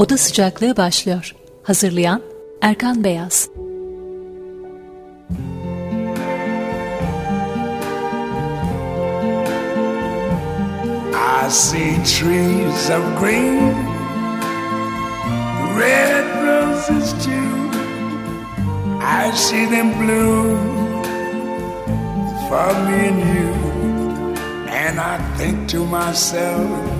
Oda Sıcaklığı başlıyor. Hazırlayan Erkan Beyaz I see trees of green, red roses too. I see them bloom for me and you, and I think to myself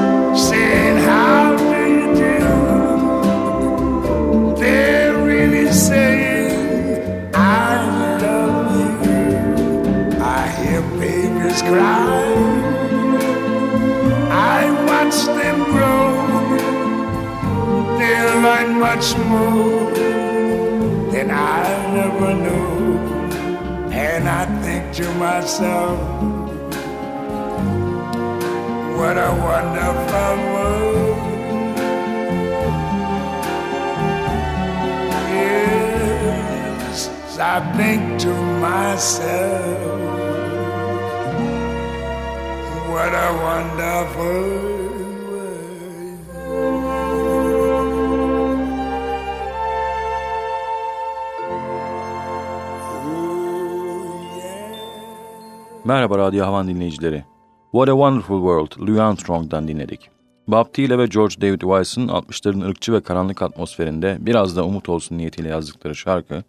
much more than I never knew. And I think to myself, what a wonderful world. Yes, I think to myself, what a wonderful Merhaba Radyo Havan dinleyicileri. What a Wonderful World, Louis Armstrong'dan dinledik. Bob Thiele ve George David Weiss'ın 60'ların ırkçı ve karanlık atmosferinde biraz da umut olsun niyetiyle yazdıkları şarkı,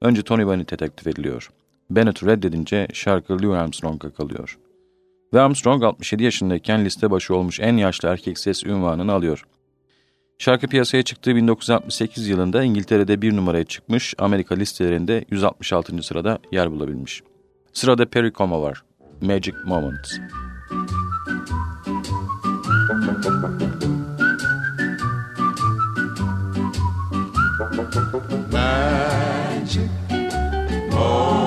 önce Tony Bennett'e teklif ediliyor. Bennett reddedince şarkı Louis Armstrong'a kalıyor. Ve Armstrong 67 yaşındayken liste başı olmuş en yaşlı erkek ses ünvanını alıyor. Şarkı piyasaya çıktığı 1968 yılında İngiltere'de bir numaraya çıkmış, Amerika listelerinde 166. sırada yer bulabilmiş. Sırada Perry Como var. Magic Moments. Magic moments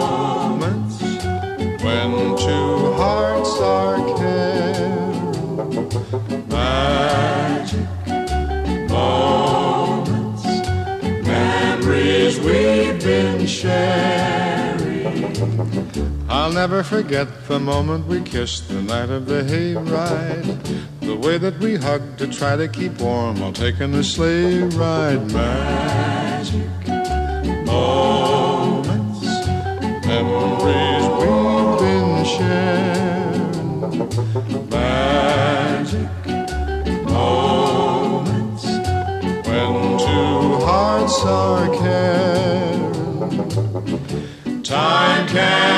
I'll never forget the moment we kissed the night of the hayride. The way that we hugged to try to keep warm while taking the sleigh ride. Magic moments, memories we've been sharing. Magic moments when two hearts are caring. Time can't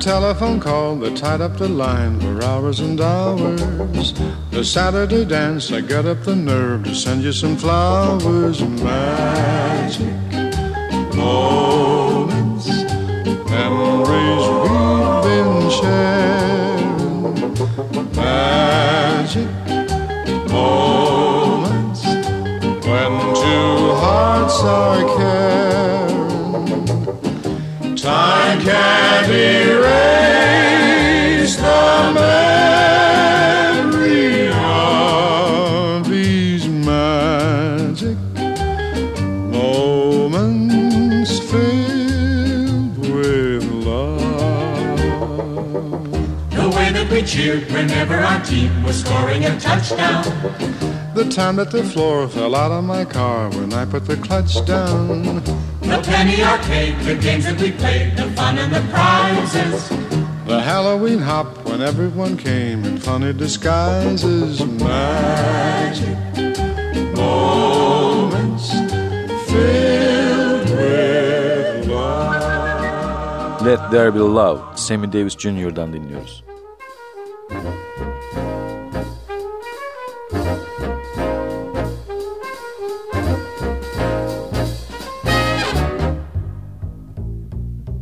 telephone call that tied up the line for hours and hours. The Saturday dance, I got up the nerve to send you some flowers. Magic moments, memories we've been sharing. Magic moments when two hearts are. Time can't erase the memory of these magic moments filled with love. The way that we cheered whenever our team was scoring a touchdown. The time that the floor fell out of my car when I put the clutch down. The penny arcade, the games that we played, the fun and the prizes. The Halloween hop when everyone came in funny disguises. Magic moments filled with love. Let There Be Love, Sammy Davis Jr.'dan dinliyoruz.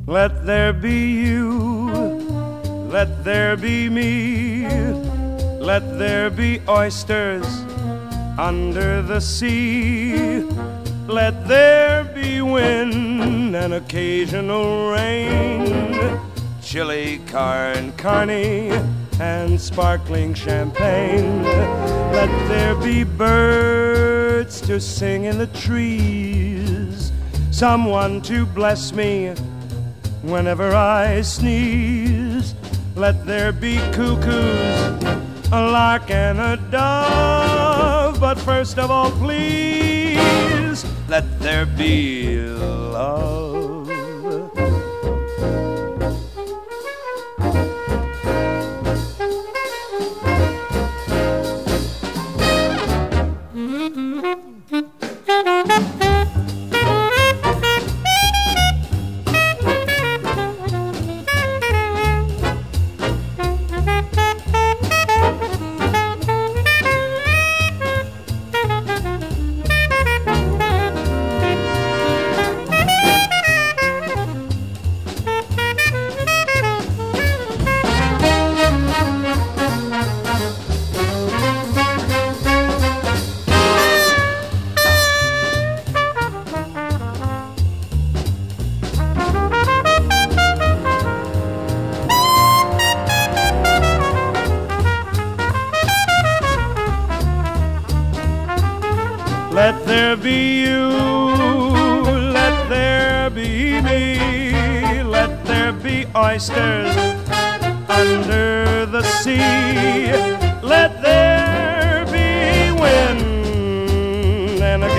Let there be you, let there be me, let there be oysters under the sea. Let there be wind and occasional rain, chili con carne and sparkling champagne. Let there be birds to sing in the trees, someone to bless me whenever I sneeze. Let there be cuckoos, a lark and a dove. But first of all, please, let there be love.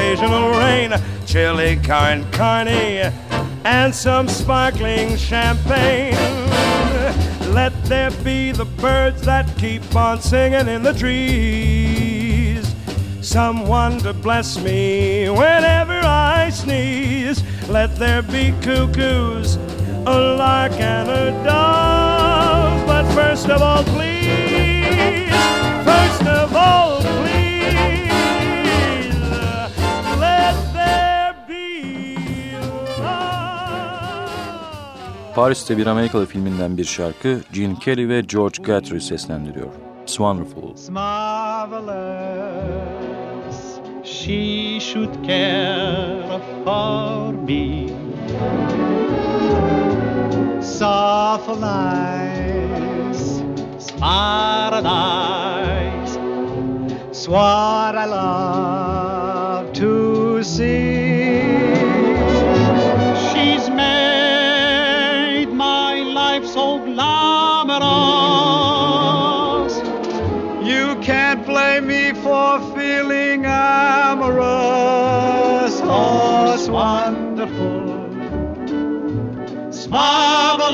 Occasional rain, chili con carne, and some sparkling champagne. Let there be the birds that keep on singing in the trees someone to bless me whenever I sneeze. Let there be cuckoos, a lark and a dove. But first of all, please, first of all, please, Paris'te bir Amerikalı filminden bir şarkı Gene Kelly ve George Guthrie seslendiriyor. It's Wonderful. It's marvelous. She should care for me. Soft lies, paradise. It's what I love to see. It's wonderful. It's marvelous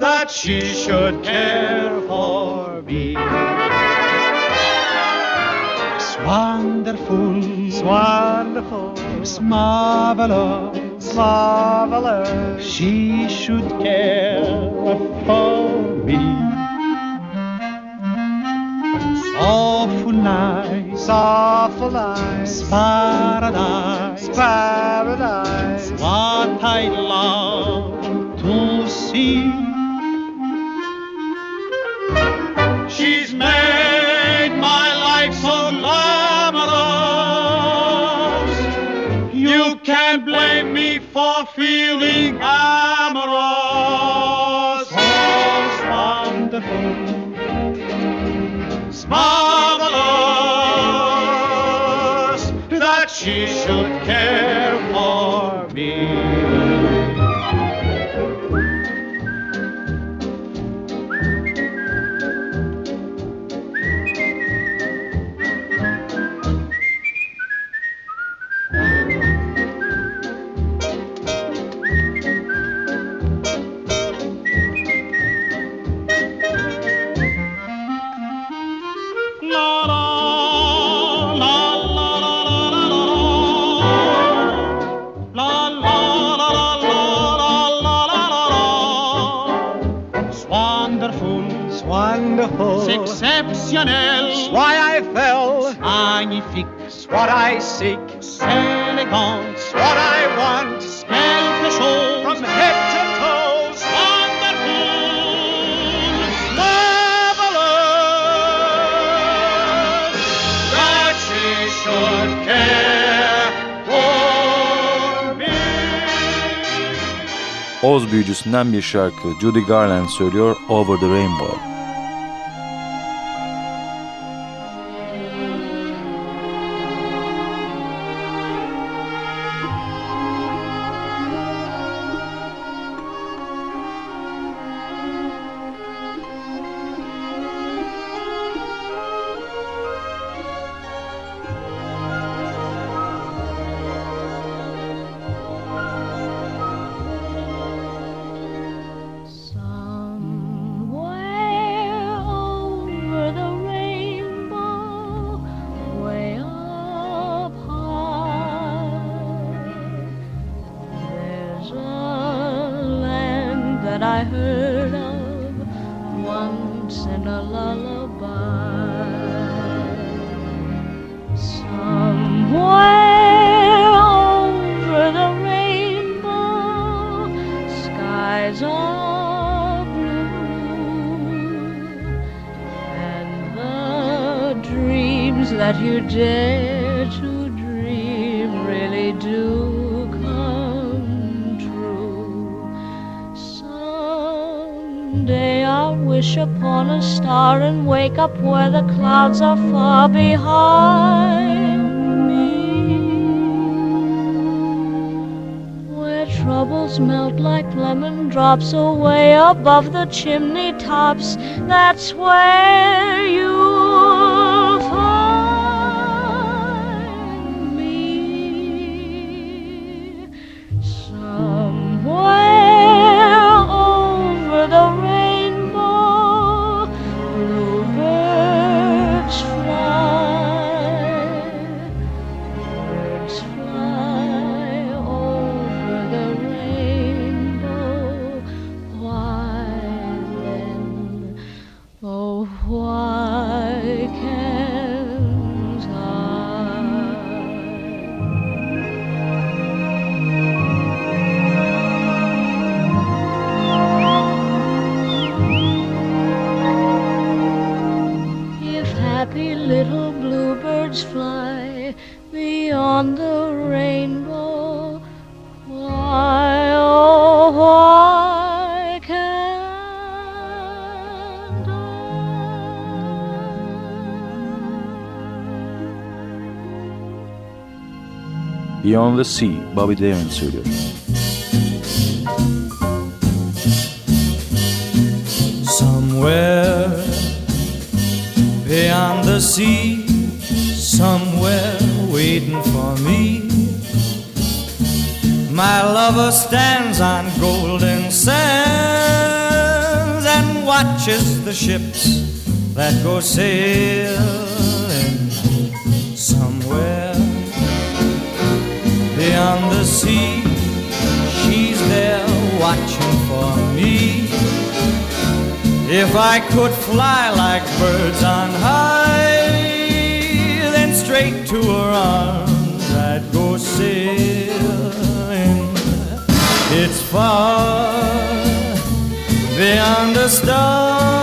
that she should care for me. It's wonderful. It's wonderful. It's marvelous. It's marvelous. She should care for me. Nice, awful nice, paradise, paradise. What I love to see. She's made my life so glamorous. You can't blame me for feeling amorous. Oh, wonderful. It's marvelous exceptionnel. Why I fell, magnifique. what I seek, élégante. what I want, quelque chose. from head to toes, wonderful. marvelous, that she should care for me. Oz büyücüsünden bir şarkı Judy Garland söylüyor Over the Rainbow. Clouds are far behind me. Where troubles melt like lemon drops away above the chimney tops. That's where you'll Beyond the Sea, Bobby Darin söylüyor. Somewhere beyond the sea, somewhere waiting for me. My lover stands on golden sands and watches the ships that go sailing beyond the sea. She's there watching for me. If I could fly like birds on high, then straight to her arms I'd go sailing. It's far beyond a star,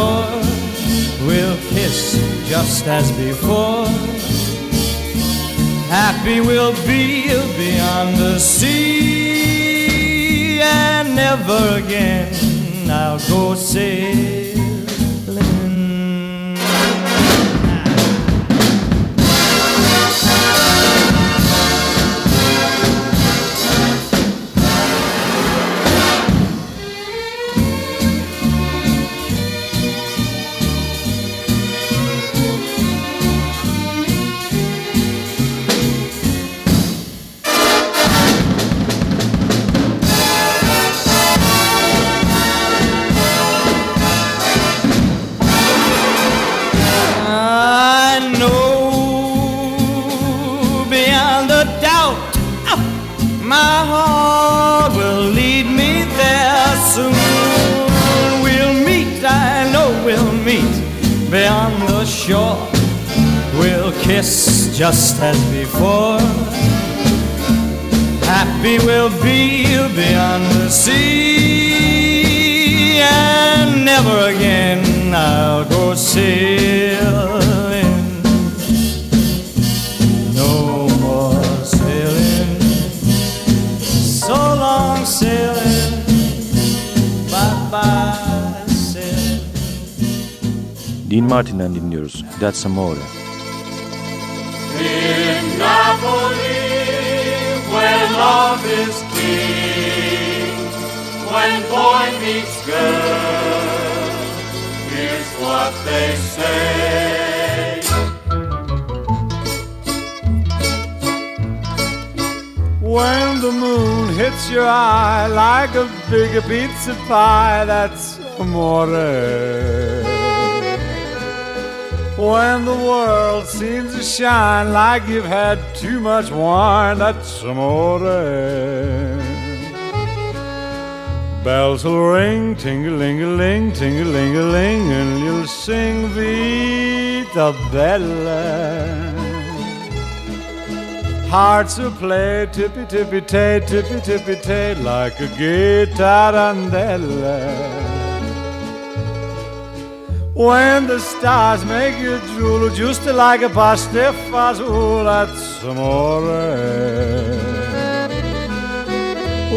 shore, we'll kiss just as before. Happy we'll be beyond the sea, and never again I'll go sailing. Just as before. Happy we'll be beyond the sea, and never again I'll go sailing. No more sailing. So long sailing. Bye bye sailing. Dean Martin'den dinliyoruz. That's Amore. Napoli, where love is king, when boy meets girl, here's what they say. When the moon hits your eye like a big pizza pie, that's amore. When the world seems to shine like you've had too much wine, that's amore. Bells will ring, ting-a-ling-a-ling, ting-a-ling-a-ling, and you'll sing Vita Bella. Hearts will play tippy tippy tay, tippy tippy tay, like a gay tarantella. When the stars make you drool, just like a pasta fazool, that's amore.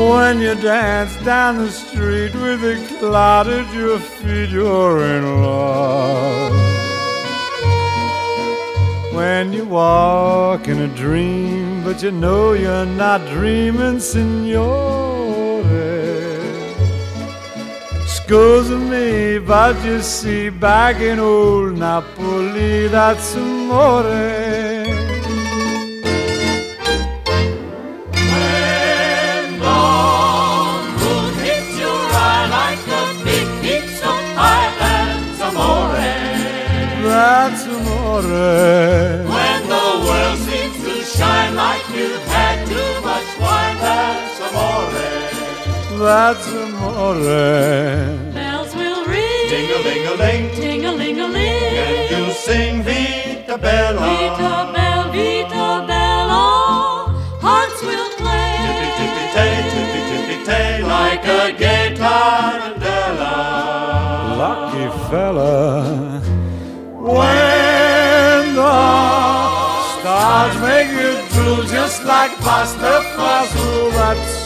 When you dance down the street with a cloud at your feet, you're in love. When you walk in a dream, but you know you're not dreaming, signore. Scusa me, but you see, back in old Napoli, that's amore. When the moon hits your eye like a big pizza pie, that's amore. When the world seems to shine like you've had too That's amore. Bells will ring, Ting-a-ling-a-ling, ting-a-ling-a-ling. and you'll sing Vita Bella. Vita Bella, Vita Bella, hearts will play. Tippy tippy tay, tippy tippy tay, like a gay tarantella. Lucky fella. When the stars make you drool just like pasta fazool, that's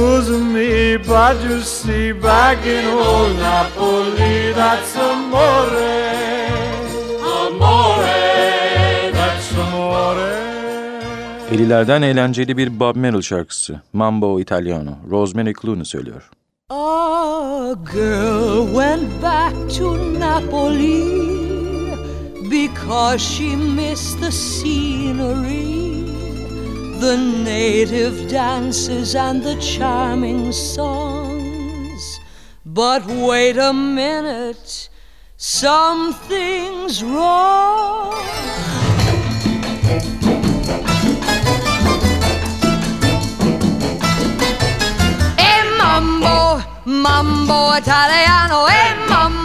Scusa me, but you see, back in old Napoli, that's amore. Amore. That's amore. 50'lerden eğlenceli bir Bob Merrill şarkısı. Mambo Italiano. Rosemary Clooney söylüyor. A girl went back to Napoli because she missed the scenery, the native dances, and the charming songs. But wait a minute, something's wrong. Mambo, mambo italiano, mambo,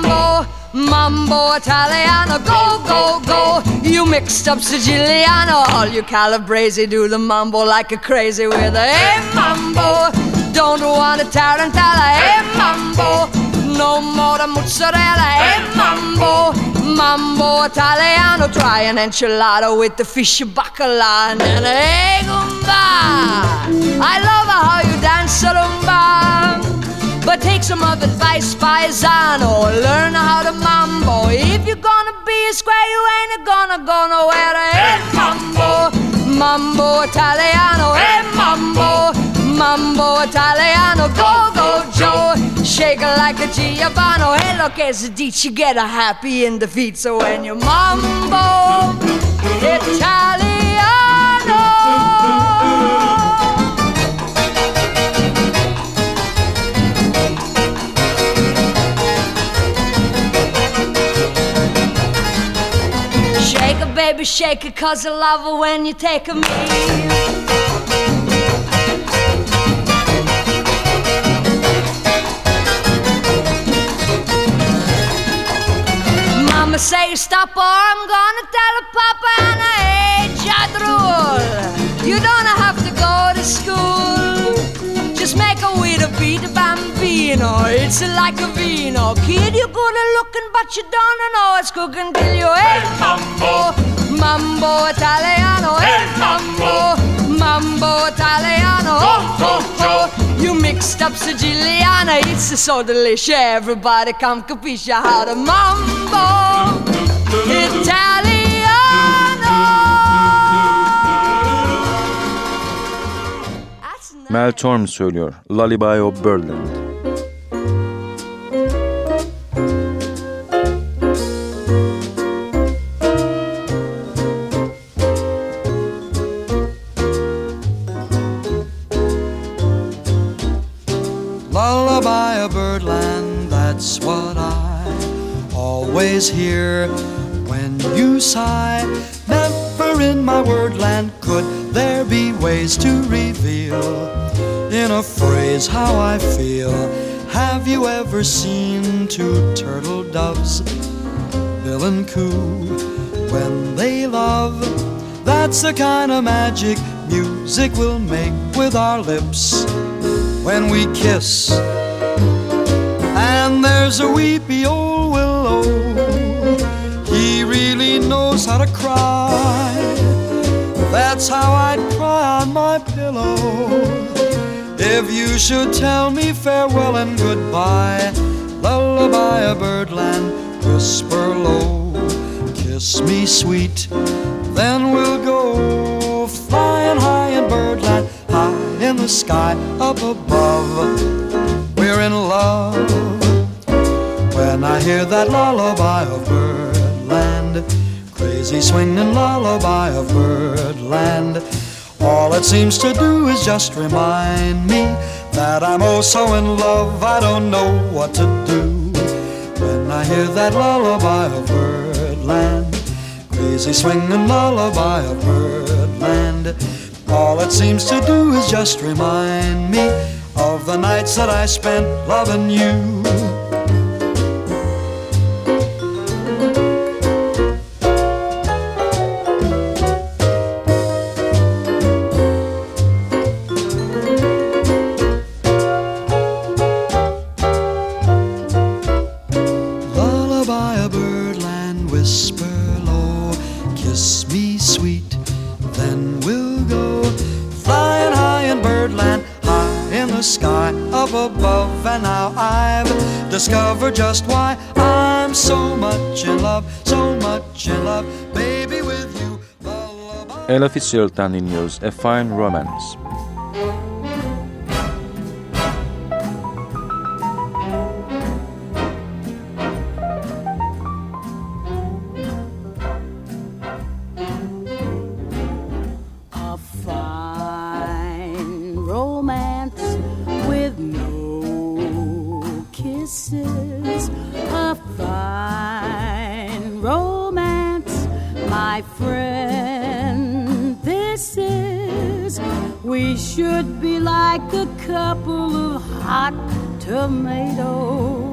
mambo italiano, go, go, go. You mixed up Siciliano, all you Calabrese do the mambo like a crazy with a e mambo. Don't want a tarantella, e mambo. No more the mozzarella, e mambo, mambo italiano. Try an enchilada with the fish bacala and an egg I love how you dance rumba. Some of advice, paisano. Learn how to mambo. If you're gonna be a square, you ain't gonna go nowhere. Hey, mambo, mambo italiano. Hey, mambo, mambo italiano. Go, go, Joe. Shake it like a Giovanni. Hello, Quesadich, you get a happy in the feet. So when you mambo Italiano. Shake it, shake it, cause I love it when you take a me. Mama say stop or I'm gonna tell a Papa and I hate you You don't have to go to school. Just make a way to beat a bambino. It's like a vino. Kid, you're good looking, but you don't know it's cooking till you hey mambo, mambo Italiano, hey mambo, mambo Italiano. Oh, oh, oh. You mixed up Siciliana, it's so delicious. Everybody come capisce how to mambo Italiano. Mel Torm söylüyor. Lullaby of Birdland. Birdland, that's what I always hear when you sigh. Never in my wordland could there be ways to reveal in a phrase how I feel. Have you ever seen two turtle doves, bill and coo, when they love? That's the kind of magic music we'll make with our lips when we kiss. There's a weepy old willow, he really knows how to cry. That's how I'd cry on my pillow. If you should tell me farewell and goodbye, lullaby a birdland, whisper low, kiss me sweet, then we'll go flying high in birdland, high in the sky up above. We're in love when I hear that lullaby of birdland, crazy swinging lullaby of birdland. All it seems to do is just remind me that I'm oh so in love, I don't know what to do. When I hear that lullaby of birdland, crazy swinging lullaby of birdland. All it seems to do is just remind me of the nights that I spent loving you. Me sweet, then we'll go flying high in birdland, high in the sky up above. And now I've discovered just why I'm so much in love, so much in love, baby, with you. Ella Fitzgerald'dan dinliyoruz. A Fine Romance. Like a couple of hot tomatoes.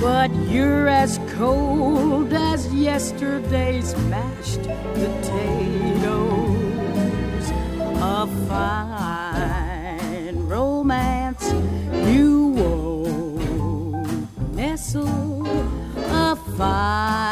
But you're as cold as yesterday's mashed potatoes. A fine romance you won't nestle. A fine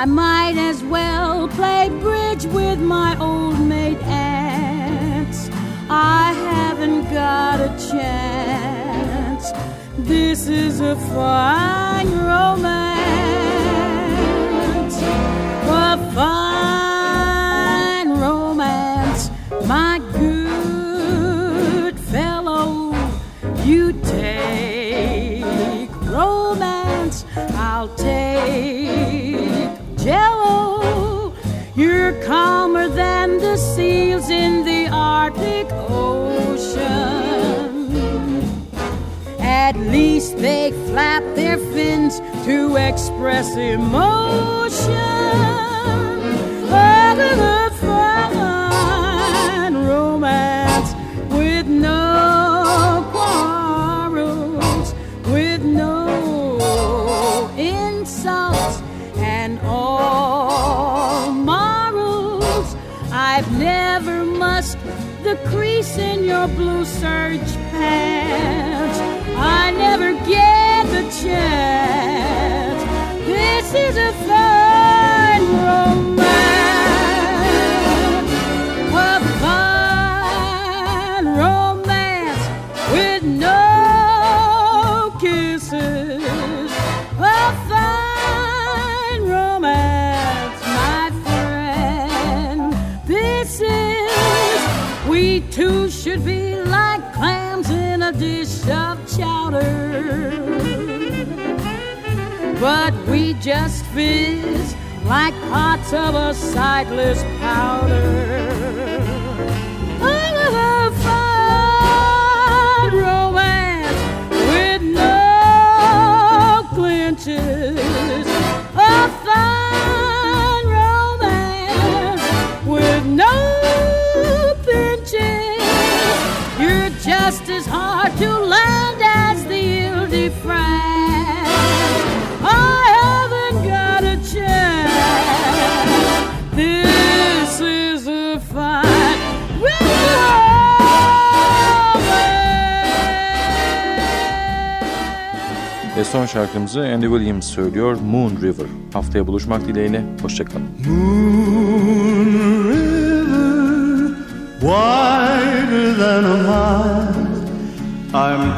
I might as well play bridge with my old maid aunts. I haven't got a chance. This is a fine romance. A fine romance, my good fellow. You take romance, I'll take jello. You're calmer than the seals in the Arctic Ocean. At least they flap their fins to express emotion. Oh, your blue serge we two should be like clams in a dish of chowder. But we just fizz like pots of a sightless powder. Hard to land as the de France. I haven't got a chance. This is a fine Ve son şarkımızı Andy Williams söylüyor Moon River. Haftaya buluşmak dileğiyle. Hoşçakalın. Moon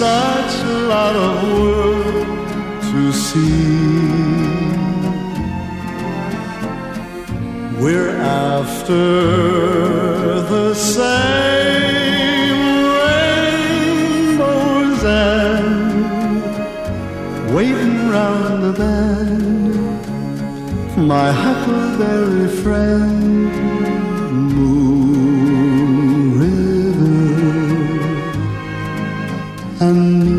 Such a lot of world to see. We're after the same rainbows and waiting round the bend. My huckleberry friend, Moon and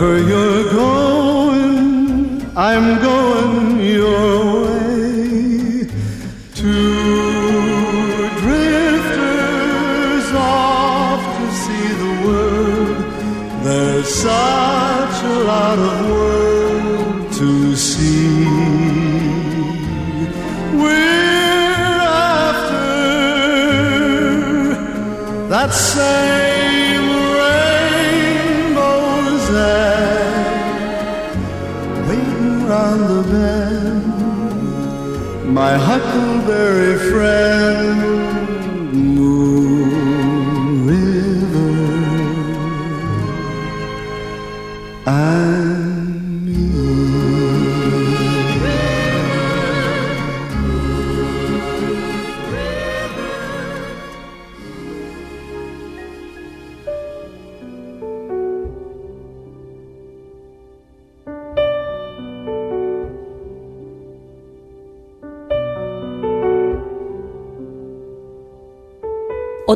Wherever you're going, I'm going your way. Two drifters off to see the world. There's such a lot of world to see. We're after that same My huckleberry friend,